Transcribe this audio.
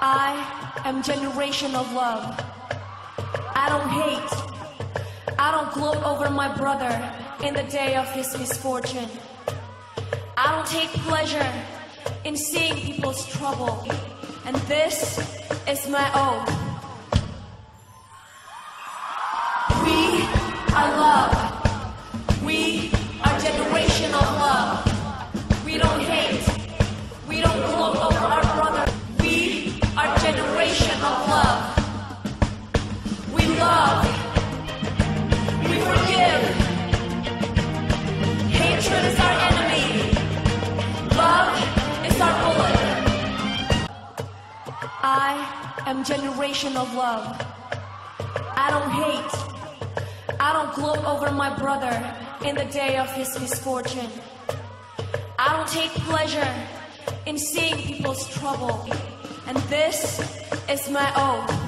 I am generation of love. I don't hate. I don't gloat over my brother in the day of his misfortune. I don't take pleasure in seeing people's trouble. And this is my oath. Am generation of love. I don't hate. I don't gloat over my brother in the day of his misfortune. I don't take pleasure in seeing people's trouble. And this is my oath.